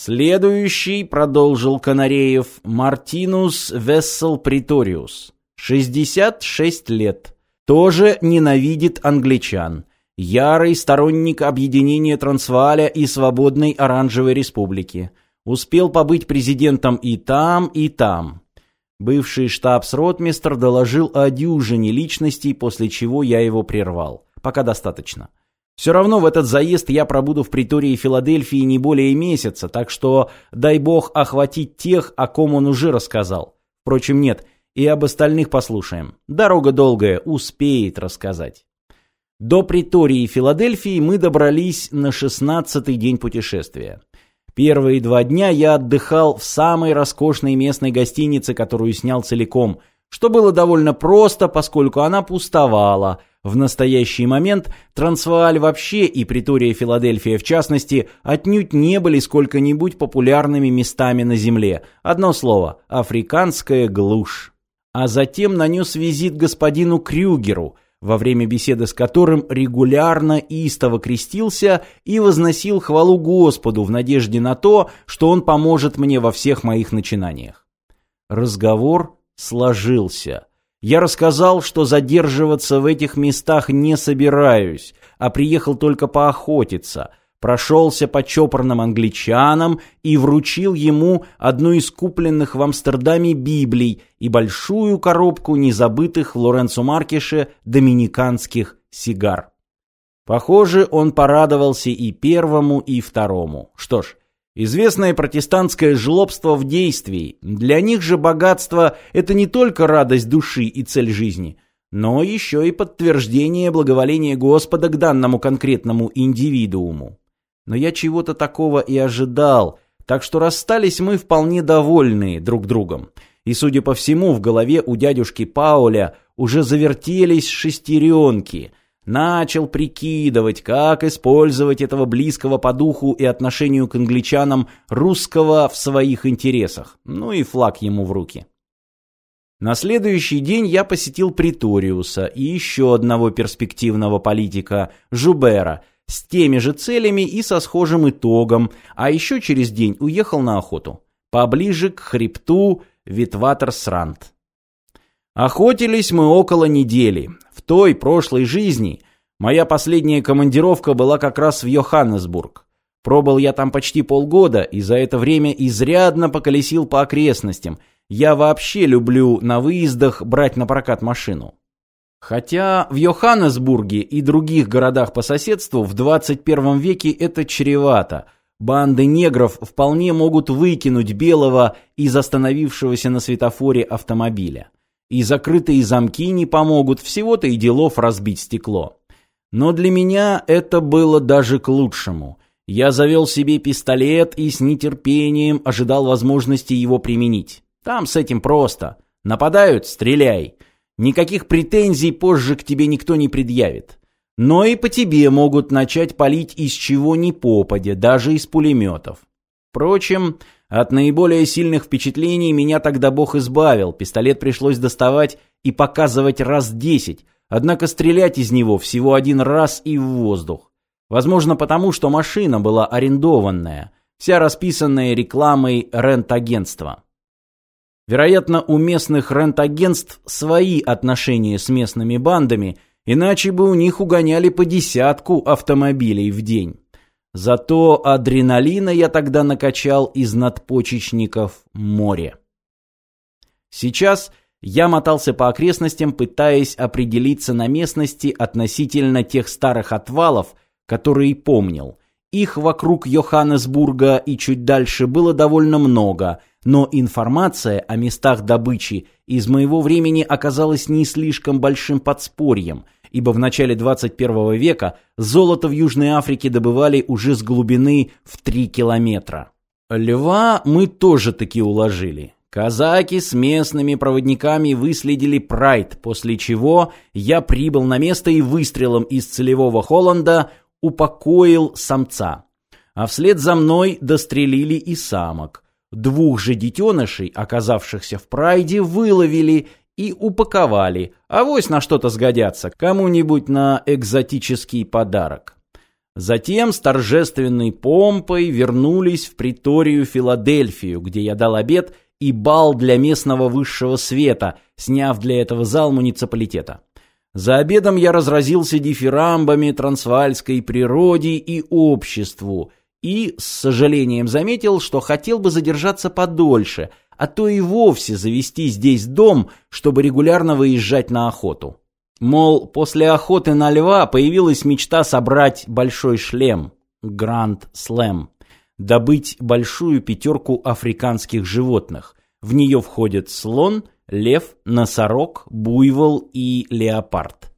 Следующий, продолжил Канареев, Мартинус Вессел Приториус. 66 лет. Тоже ненавидит англичан. Ярый сторонник объединения Трансвааля и свободной Оранжевой Республики. Успел побыть президентом и там, и там. Бывший штабс-ротмистр доложил о дюжине личностей, после чего я его прервал. Пока достаточно. Все равно в этот заезд я пробуду в притории Филадельфии не более месяца, так что дай бог охватить тех, о ком он уже рассказал. Впрочем, нет, и об остальных послушаем. Дорога долгая, успеет рассказать. До притории Филадельфии мы добрались на шестнадцатый день путешествия. Первые два дня я отдыхал в самой роскошной местной гостинице, которую снял целиком, что было довольно просто, поскольку она пустовала. В настоящий момент Трансвааль вообще и притория Филадельфия в частности отнюдь не были сколько-нибудь популярными местами на земле. Одно слово – африканская глушь. А затем нанес визит господину Крюгеру – во время беседы с которым регулярно истово крестился и возносил хвалу Господу в надежде на то, что он поможет мне во всех моих начинаниях. Разговор сложился. Я рассказал, что задерживаться в этих местах не собираюсь, а приехал только поохотиться – прошелся по чопорным англичанам и вручил ему одну из купленных в Амстердаме Библий и большую коробку незабытых в Лоренцо Маркеше доминиканских сигар. Похоже, он порадовался и первому, и второму. Что ж, известное протестантское жлобство в действии. Для них же богатство – это не только радость души и цель жизни – но еще и подтверждение благоволения Господа к данному конкретному индивидууму но я чего-то такого и ожидал, так что расстались мы вполне довольные друг другом. И, судя по всему, в голове у дядюшки Пауля уже завертелись шестеренки. Начал прикидывать, как использовать этого близкого по духу и отношению к англичанам русского в своих интересах. Ну и флаг ему в руки. На следующий день я посетил Приториуса и еще одного перспективного политика, Жубера – с теми же целями и со схожим итогом, а еще через день уехал на охоту. Поближе к хребту Витватерсранд. Охотились мы около недели. В той прошлой жизни моя последняя командировка была как раз в Йоханнесбург. Пробыл я там почти полгода и за это время изрядно поколесил по окрестностям. Я вообще люблю на выездах брать на прокат машину. Хотя в Йоханнесбурге и других городах по соседству в 21 веке это чревато. Банды негров вполне могут выкинуть белого из остановившегося на светофоре автомобиля. И закрытые замки не помогут, всего-то и делов разбить стекло. Но для меня это было даже к лучшему. Я завел себе пистолет и с нетерпением ожидал возможности его применить. Там с этим просто. Нападают – стреляй. Никаких претензий позже к тебе никто не предъявит. Но и по тебе могут начать палить из чего ни попадя, даже из пулеметов. Впрочем, от наиболее сильных впечатлений меня тогда Бог избавил. Пистолет пришлось доставать и показывать раз десять, однако стрелять из него всего один раз и в воздух. Возможно, потому что машина была арендованная, вся расписанная рекламой рент-агентства. Вероятно, у местных рентагентств свои отношения с местными бандами, иначе бы у них угоняли по десятку автомобилей в день. Зато адреналина я тогда накачал из надпочечников море. Сейчас я мотался по окрестностям, пытаясь определиться на местности относительно тех старых отвалов, которые помнил. Их вокруг Йоханнесбурга и чуть дальше было довольно много, но информация о местах добычи из моего времени оказалась не слишком большим подспорьем, ибо в начале 21 века золото в Южной Африке добывали уже с глубины в 3 километра. Льва мы тоже таки уложили. Казаки с местными проводниками выследили прайд, после чего я прибыл на место и выстрелом из целевого Холланда упокоил самца. А вслед за мной дострелили и самок. Двух же детенышей, оказавшихся в прайде, выловили и упаковали, авось на что-то сгодятся, кому-нибудь на экзотический подарок. Затем с торжественной помпой вернулись в приторию Филадельфию, где я дал обед и бал для местного высшего света, сняв для этого зал муниципалитета. За обедом я разразился дифирамбами трансвальской природе и обществу и, с сожалением, заметил, что хотел бы задержаться подольше, а то и вовсе завести здесь дом, чтобы регулярно выезжать на охоту. Мол, после охоты на льва появилась мечта собрать большой шлем, Гранд Слэм, добыть большую пятерку африканских животных. В нее входят слон, лев, носорог, буйвол и леопард.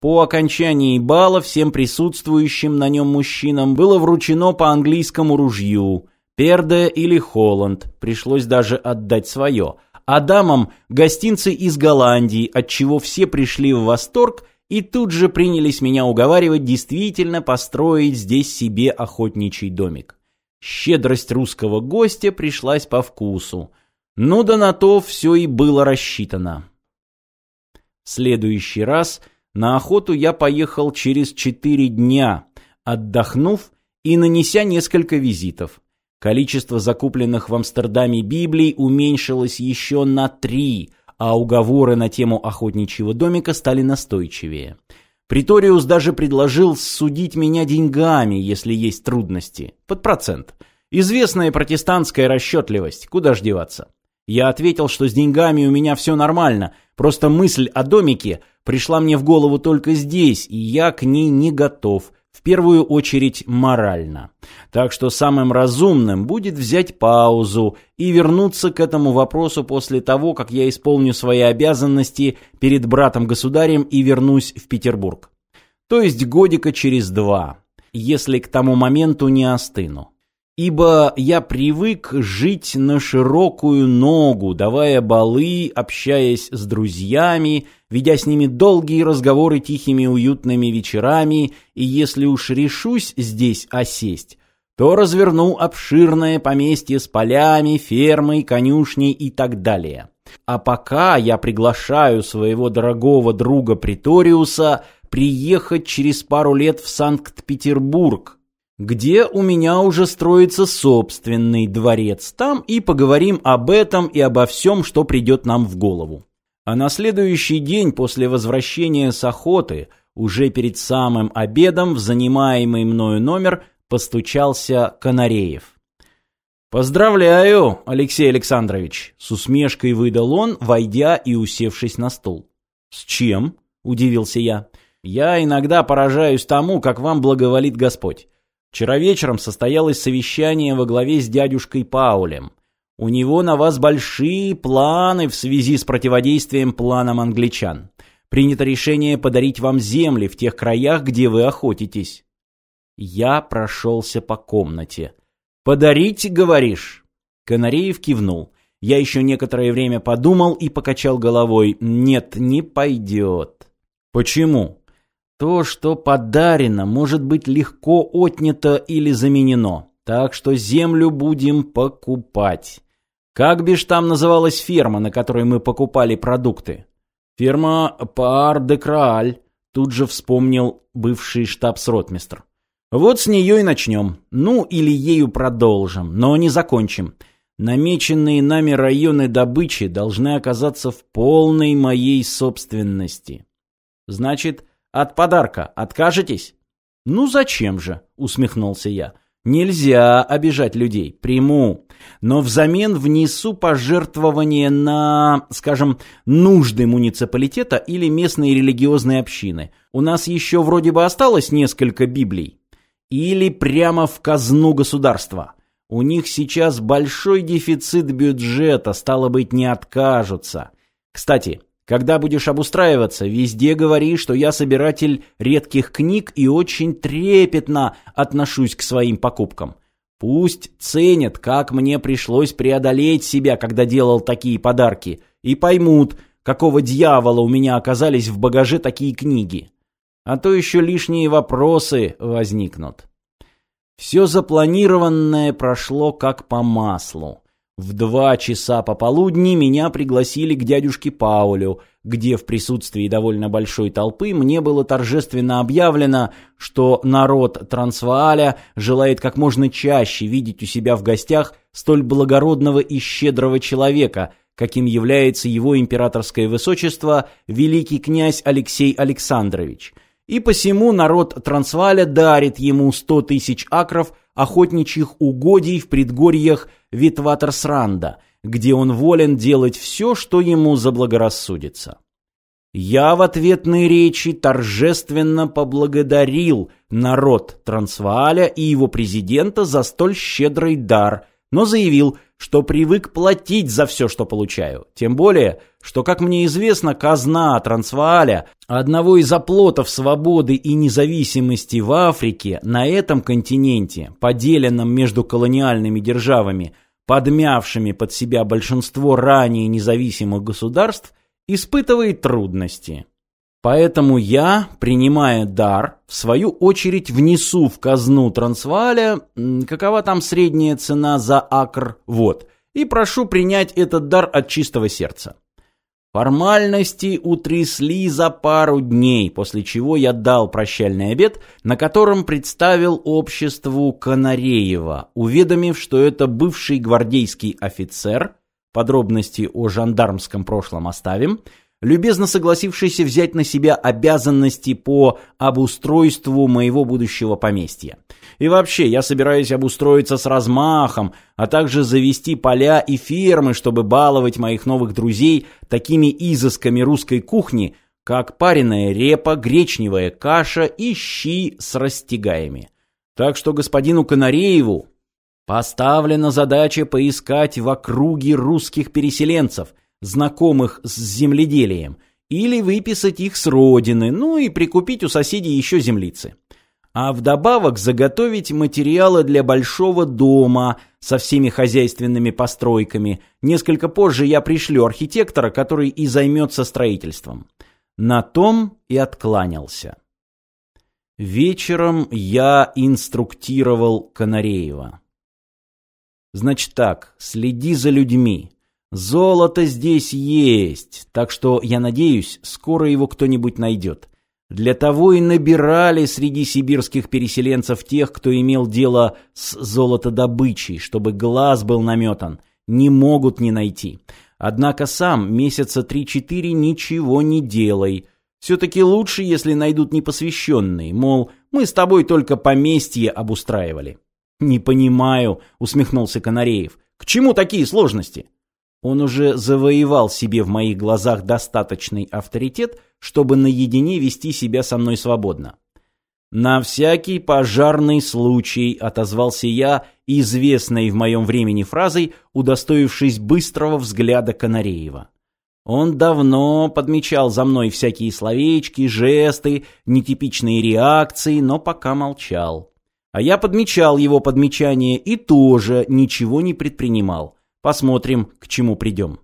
По окончании бала всем присутствующим на нем мужчинам было вручено по английскому ружью, Перде или Холланд, пришлось даже отдать свое, а дамам гостинцы из Голландии, от чего все пришли в восторг и тут же принялись меня уговаривать действительно построить здесь себе охотничий домик. Щедрость русского гостя пришлась по вкусу. Ну да на то все и было рассчитано. В следующий раз на охоту я поехал через четыре дня, отдохнув и нанеся несколько визитов. Количество закупленных в Амстердаме Библий уменьшилось еще на три, а уговоры на тему охотничьего домика стали настойчивее. Приториус даже предложил судить меня деньгами, если есть трудности, под процент. Известная протестантская расчетливость, куда ж деваться. Я ответил, что с деньгами у меня все нормально, просто мысль о домике пришла мне в голову только здесь, и я к ней не готов, в первую очередь морально. Так что самым разумным будет взять паузу и вернуться к этому вопросу после того, как я исполню свои обязанности перед братом-государем и вернусь в Петербург. То есть годика через два, если к тому моменту не остыну ибо я привык жить на широкую ногу, давая балы, общаясь с друзьями, ведя с ними долгие разговоры тихими уютными вечерами, и если уж решусь здесь осесть, то разверну обширное поместье с полями, фермой, конюшней и так далее. А пока я приглашаю своего дорогого друга Приториуса приехать через пару лет в Санкт-Петербург, где у меня уже строится собственный дворец. Там и поговорим об этом и обо всем, что придет нам в голову. А на следующий день после возвращения с охоты, уже перед самым обедом в занимаемый мною номер постучался Канареев. «Поздравляю, Алексей Александрович!» — с усмешкой выдал он, войдя и усевшись на стул. «С чем?» — удивился я. «Я иногда поражаюсь тому, как вам благоволит Господь. Вчера вечером состоялось совещание во главе с дядюшкой Паулем. У него на вас большие планы в связи с противодействием планам англичан. Принято решение подарить вам земли в тех краях, где вы охотитесь. Я прошелся по комнате. «Подарить, говоришь?» Канареев кивнул. Я еще некоторое время подумал и покачал головой. «Нет, не пойдет». «Почему?» То, что подарено, может быть легко отнято или заменено. Так что землю будем покупать. Как бишь там называлась ферма, на которой мы покупали продукты? Ферма Пар де Крааль. Тут же вспомнил бывший штабс-ротмистр. Вот с нее и начнем. Ну, или ею продолжим, но не закончим. Намеченные нами районы добычи должны оказаться в полной моей собственности. Значит, от подарка откажетесь? Ну зачем же, усмехнулся я. Нельзя обижать людей, приму, но взамен внесу пожертвование на, скажем, нужды муниципалитета или местной религиозной общины. У нас еще вроде бы осталось несколько библий. Или прямо в казну государства. У них сейчас большой дефицит бюджета, стало быть, не откажутся. Кстати, когда будешь обустраиваться, везде говори, что я собиратель редких книг и очень трепетно отношусь к своим покупкам. Пусть ценят, как мне пришлось преодолеть себя, когда делал такие подарки, и поймут, какого дьявола у меня оказались в багаже такие книги. А то еще лишние вопросы возникнут. Все запланированное прошло как по маслу. В два часа пополудни меня пригласили к дядюшке Паулю, где в присутствии довольно большой толпы мне было торжественно объявлено, что народ Трансвааля желает как можно чаще видеть у себя в гостях столь благородного и щедрого человека, каким является его императорское высочество великий князь Алексей Александрович. И посему народ Трансвааля дарит ему сто тысяч акров охотничьих угодий в предгорьях Витватерсранда, где он волен делать все, что ему заблагорассудится. Я в ответной речи торжественно поблагодарил народ Трансвааля и его президента за столь щедрый дар, но заявил, что привык платить за все, что получаю. Тем более, что, как мне известно, казна Трансвааля, одного из оплотов свободы и независимости в Африке, на этом континенте, поделенном между колониальными державами, подмявшими под себя большинство ранее независимых государств, испытывает трудности. Поэтому я, принимая дар, в свою очередь внесу в казну Трансвааля, какова там средняя цена за акр, вот, и прошу принять этот дар от чистого сердца. Формальности утрясли за пару дней, после чего я дал прощальный обед, на котором представил обществу Канареева, уведомив, что это бывший гвардейский офицер, подробности о жандармском прошлом оставим, любезно согласившийся взять на себя обязанности по обустройству моего будущего поместья. И вообще, я собираюсь обустроиться с размахом, а также завести поля и фермы, чтобы баловать моих новых друзей такими изысками русской кухни, как пареная репа, гречневая каша и щи с растягаями. Так что господину Канарееву поставлена задача поискать в округе русских переселенцев – знакомых с земледелием, или выписать их с родины, ну и прикупить у соседей еще землицы. А вдобавок заготовить материалы для большого дома со всеми хозяйственными постройками. Несколько позже я пришлю архитектора, который и займется строительством. На том и откланялся. Вечером я инструктировал Канареева. Значит так, следи за людьми. Золото здесь есть, так что, я надеюсь, скоро его кто-нибудь найдет. Для того и набирали среди сибирских переселенцев тех, кто имел дело с золотодобычей, чтобы глаз был наметан. Не могут не найти. Однако сам месяца три-четыре ничего не делай. Все-таки лучше, если найдут непосвященные, мол, мы с тобой только поместье обустраивали. «Не понимаю», — усмехнулся Канареев. «К чему такие сложности?» Он уже завоевал себе в моих глазах достаточный авторитет, чтобы наедине вести себя со мной свободно. «На всякий пожарный случай», — отозвался я, известной в моем времени фразой, удостоившись быстрого взгляда Канареева. Он давно подмечал за мной всякие словечки, жесты, нетипичные реакции, но пока молчал. А я подмечал его подмечание и тоже ничего не предпринимал. Посмотрим, к чему придем.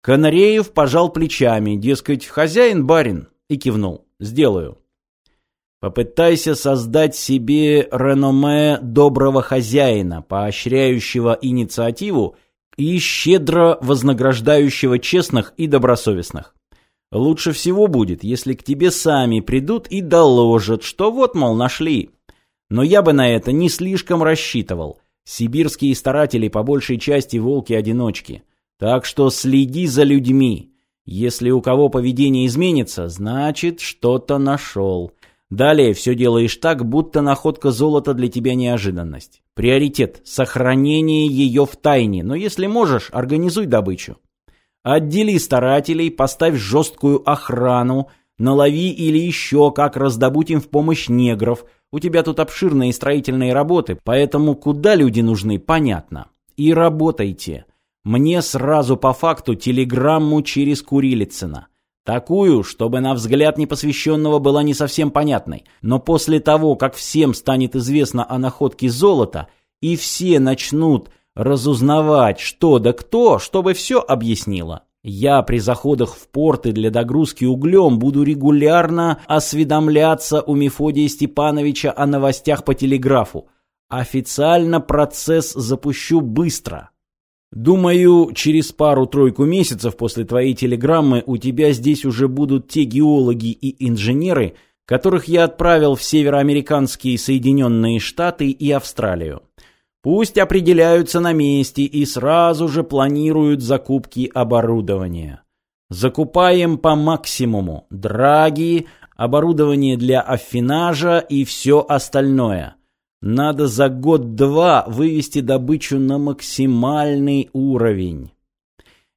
Канареев пожал плечами, дескать, хозяин барин, и кивнул. Сделаю. Попытайся создать себе реноме доброго хозяина, поощряющего инициативу и щедро вознаграждающего честных и добросовестных. Лучше всего будет, если к тебе сами придут и доложат, что вот, мол, нашли. Но я бы на это не слишком рассчитывал. Сибирские старатели по большей части волки-одиночки. Так что следи за людьми. Если у кого поведение изменится, значит, что-то нашел. Далее все делаешь так, будто находка золота для тебя неожиданность. Приоритет – сохранение ее в тайне, но если можешь, организуй добычу. Отдели старателей, поставь жесткую охрану, налови или еще как раздобудь им в помощь негров – у тебя тут обширные строительные работы, поэтому куда люди нужны, понятно. И работайте. Мне сразу по факту телеграмму через Курилицына. Такую, чтобы на взгляд непосвященного была не совсем понятной. Но после того, как всем станет известно о находке золота, и все начнут разузнавать, что да кто, чтобы все объяснило. Я при заходах в порты для догрузки углем буду регулярно осведомляться у Мефодия Степановича о новостях по телеграфу. Официально процесс запущу быстро. Думаю, через пару-тройку месяцев после твоей телеграммы у тебя здесь уже будут те геологи и инженеры, которых я отправил в североамериканские Соединенные Штаты и Австралию. Пусть определяются на месте и сразу же планируют закупки оборудования. Закупаем по максимуму драги, оборудование для аффинажа и все остальное. Надо за год-два вывести добычу на максимальный уровень.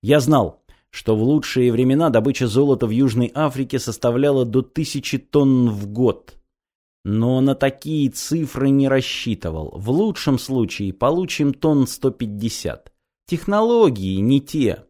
Я знал, что в лучшие времена добыча золота в Южной Африке составляла до тысячи тонн в год. Но на такие цифры не рассчитывал. В лучшем случае получим тонн 150. Технологии не те.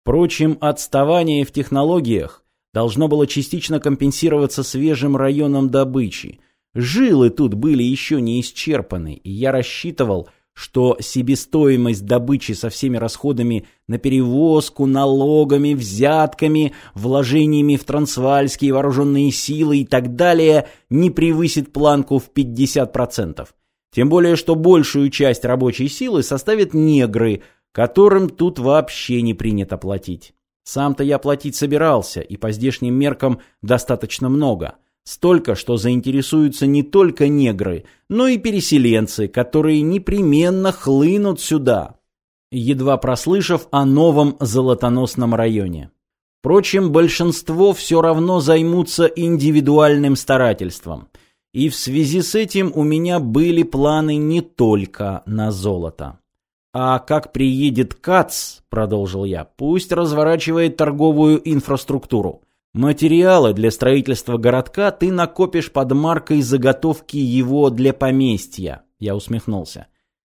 Впрочем, отставание в технологиях должно было частично компенсироваться свежим районом добычи. Жилы тут были еще не исчерпаны, и я рассчитывал, что себестоимость добычи со всеми расходами на перевозку, налогами, взятками, вложениями в трансвальские вооруженные силы и так далее не превысит планку в 50%. Тем более, что большую часть рабочей силы составят негры, которым тут вообще не принято платить. Сам-то я платить собирался, и по здешним меркам достаточно много. Столько, что заинтересуются не только негры, но и переселенцы, которые непременно хлынут сюда, едва прослышав о новом золотоносном районе. Впрочем, большинство все равно займутся индивидуальным старательством. И в связи с этим у меня были планы не только на золото. «А как приедет КАЦ, — продолжил я, — пусть разворачивает торговую инфраструктуру. Материалы для строительства городка ты накопишь под маркой заготовки его для поместья». Я усмехнулся.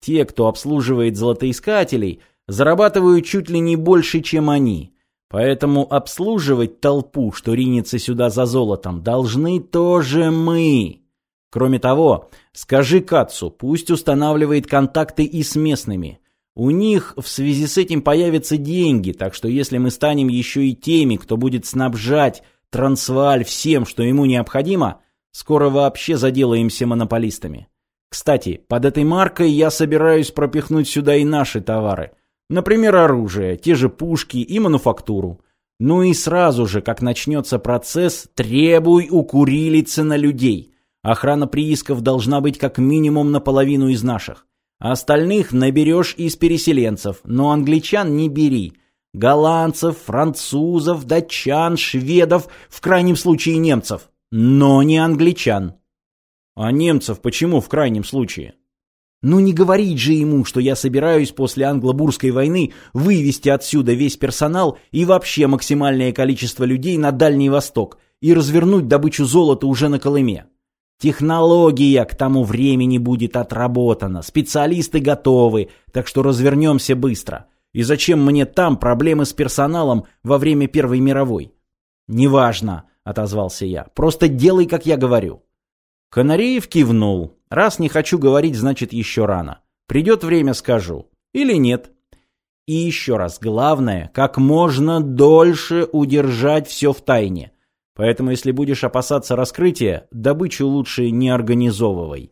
«Те, кто обслуживает золотоискателей, зарабатывают чуть ли не больше, чем они. Поэтому обслуживать толпу, что ринется сюда за золотом, должны тоже мы». Кроме того, скажи Кацу, пусть устанавливает контакты и с местными. У них в связи с этим появятся деньги, так что если мы станем еще и теми, кто будет снабжать Трансвааль всем, что ему необходимо, скоро вообще заделаемся монополистами. Кстати, под этой маркой я собираюсь пропихнуть сюда и наши товары. Например, оружие, те же пушки и мануфактуру. Ну и сразу же, как начнется процесс, требуй укурилиться на людей. Охрана приисков должна быть как минимум наполовину из наших. Остальных наберешь из переселенцев, но англичан не бери. Голландцев, французов, датчан, шведов, в крайнем случае немцев. Но не англичан. А немцев почему в крайнем случае? Ну не говорить же ему, что я собираюсь после англо-бурской войны вывести отсюда весь персонал и вообще максимальное количество людей на Дальний Восток и развернуть добычу золота уже на Колыме. Технология к тому времени будет отработана, специалисты готовы, так что развернемся быстро. И зачем мне там проблемы с персоналом во время Первой мировой? Неважно, отозвался я. Просто делай, как я говорю. Канареев кивнул. Раз не хочу говорить, значит еще рано. Придет время, скажу. Или нет. И еще раз, главное, как можно дольше удержать все в тайне. Поэтому, если будешь опасаться раскрытия, добычу лучше не организовывай.